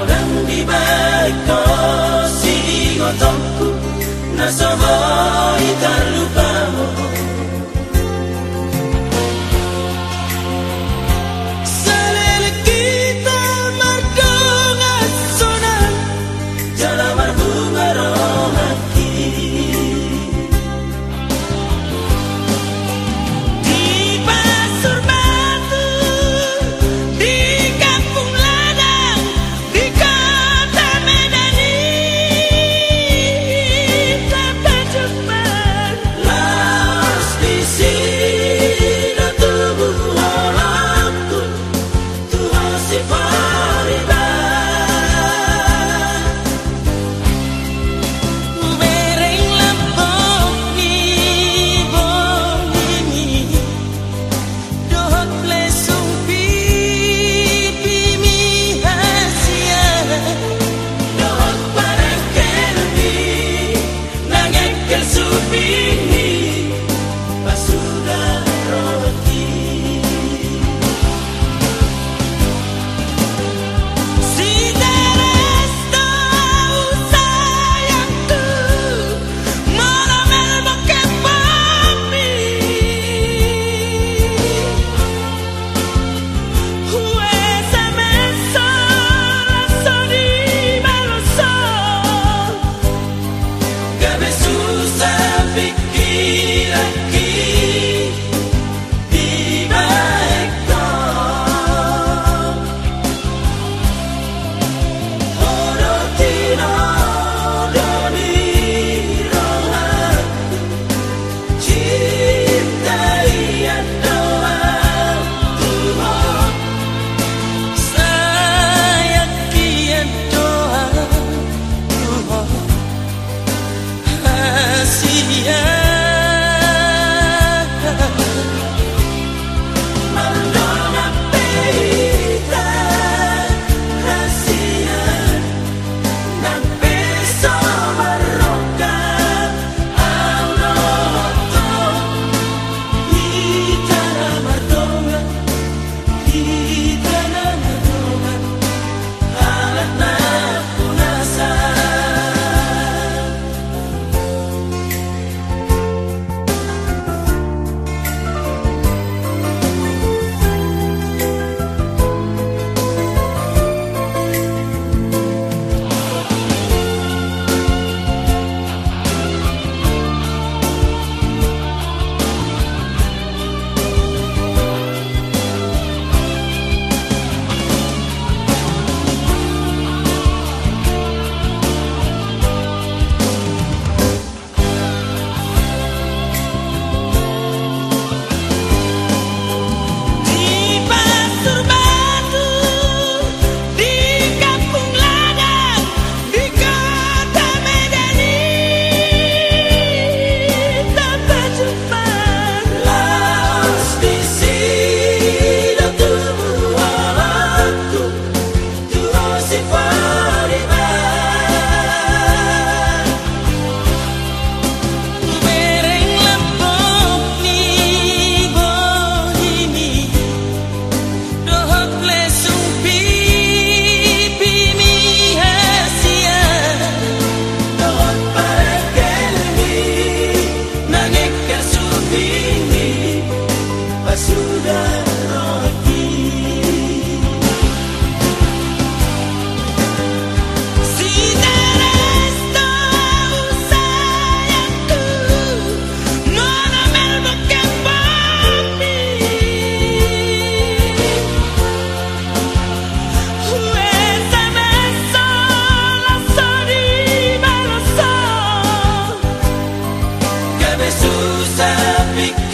orang di balik kos si gotongku nuestro hoy tan. yeah. Jesús a mí.